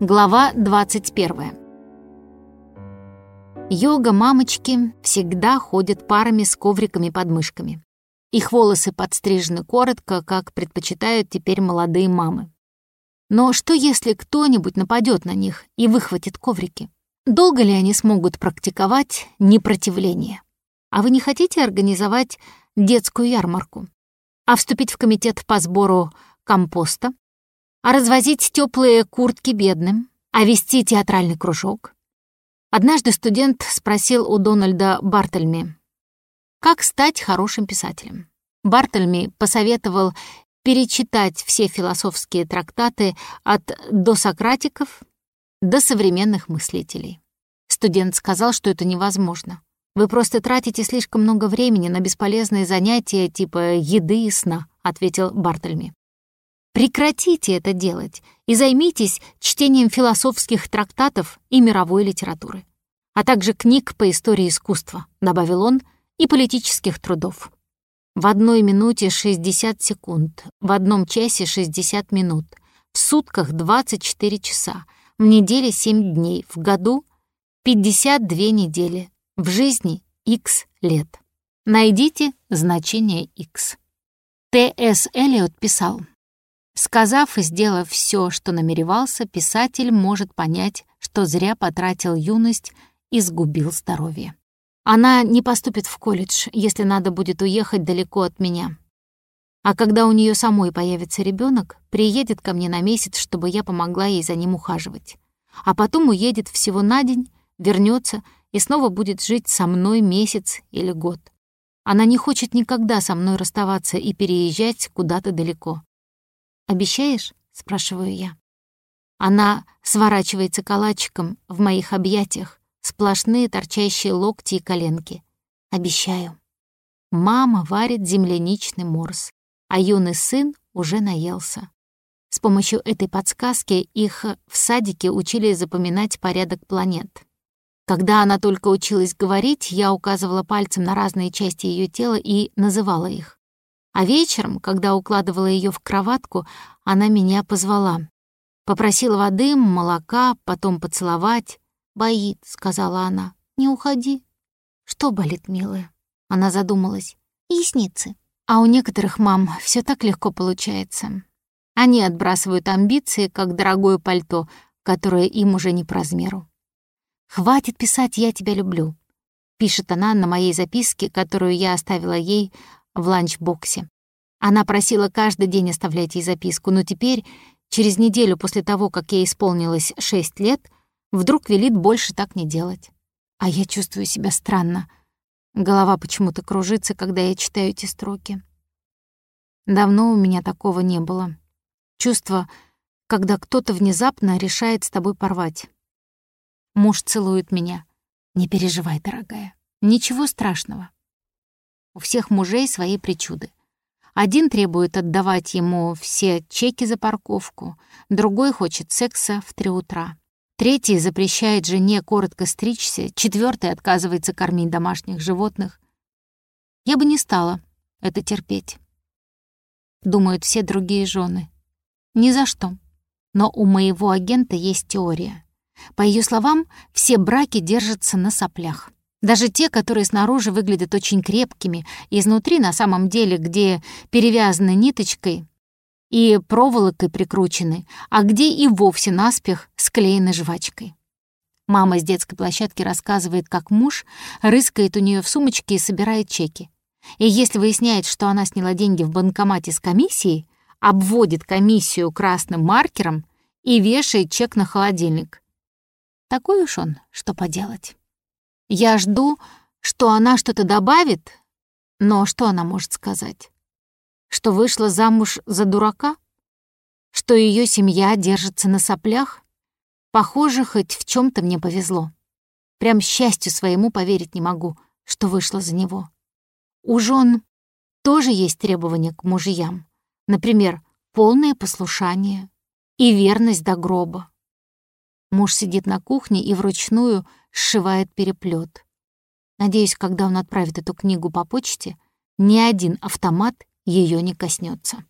Глава 21. Йога-мамочки всегда ходят парами с ковриками под мышками. Их волосы подстрижены коротко, как предпочитают теперь молодые мамы. Но что если кто-нибудь нападет на них и выхватит коврики? Долго ли они смогут практиковать непротивление? А вы не хотите организовать детскую ярмарку? А вступить в комитет по сбору компоста? А развозить теплые куртки бедным? А вести театральный кружок? Однажды студент спросил у Дональда Бартельми, как стать хорошим писателем. Бартельми посоветовал перечитать все философские трактаты от досократиков до современных мыслителей. Студент сказал, что это невозможно. Вы просто тратите слишком много времени на бесполезные занятия типа еды и сна, ответил Бартельми. Прекратите это делать и займитесь чтением философских трактатов и мировой литературы, а также книг по истории искусства, добавил он, и политических трудов. В одной минуте 60 секунд, в одном часе 60 минут, в сутках 24 часа, в неделе 7 дней, в году 52 недели, в жизни X лет. Найдите значение X. Т.С. Эллиот писал, Сказав и сделав все, что намеревался, писатель может понять, что зря потратил юность и сгубил здоровье. Она не поступит в колледж, если надо будет уехать далеко от меня. А когда у нее самой появится ребенок, приедет ко мне на месяц, чтобы я помогла ей за ним ухаживать. А потом уедет всего на день, вернется и снова будет жить со мной месяц или год. Она не хочет никогда со мной расставаться и переезжать куда-то далеко. «Обещаешь?» — спрашиваю я. Она сворачивается калачиком в моих объятиях, сплошные торчащие локти и коленки. Обещаю. Мама варит земляничный морс, а юный сын уже наелся. С помощью этой подсказки их в садике учили запоминать порядок планет. Когда она только училась говорить, я указывала пальцем на разные части ее тела и называла их. А вечером, когда укладывала ее в кроватку, она меня позвала. Попросила воды, молока, потом поцеловать. «Боит», — сказала она. «Не уходи». «Что болит, милая?» Она задумалась. «Ясницы». А у некоторых мам все так легко получается. Они отбрасывают амбиции, как дорогое пальто, которое им уже не по размеру. «Хватит писать «я тебя люблю», — пишет она на моей записке, которую я оставила ей в ланчбоксе. Она просила каждый день оставлять ей записку, но теперь, через неделю после того, как ей исполнилось шесть лет, вдруг велит больше так не делать. А я чувствую себя странно. Голова почему-то кружится, когда я читаю эти строки. Давно у меня такого не было. Чувство, когда кто-то внезапно решает с тобой порвать. Муж целует меня. Не переживай, дорогая. Ничего страшного. У всех мужей свои причуды. Один требует отдавать ему все чеки за парковку, другой хочет секса в три утра. Третий запрещает жене коротко стричься, четвертый отказывается кормить домашних животных. Я бы не стала это терпеть. Думают все другие жены. Ни за что. Но у моего агента есть теория. По ее словам, все браки держатся на соплях. Даже те, которые снаружи выглядят очень крепкими, изнутри на самом деле, где перевязаны ниточкой и проволокой прикручены, а где и вовсе наспех склеены жвачкой. Мама с детской площадки рассказывает, как муж рыскает у нее в сумочке и собирает чеки. И если выясняет, что она сняла деньги в банкомате с комиссией, обводит комиссию красным маркером и вешает чек на холодильник. Такой уж он, что поделать. Я жду, что она что-то добавит, но что она может сказать? Что вышла замуж за дурака? Что ее семья держится на соплях? Похоже, хоть в чем то мне повезло. Прям счастью своему поверить не могу, что вышла за него. У жен тоже есть требования к мужьям. Например, полное послушание и верность до гроба. Муж сидит на кухне и вручную сшивает переплет. Надеюсь, когда он отправит эту книгу по почте, ни один автомат ее не коснется.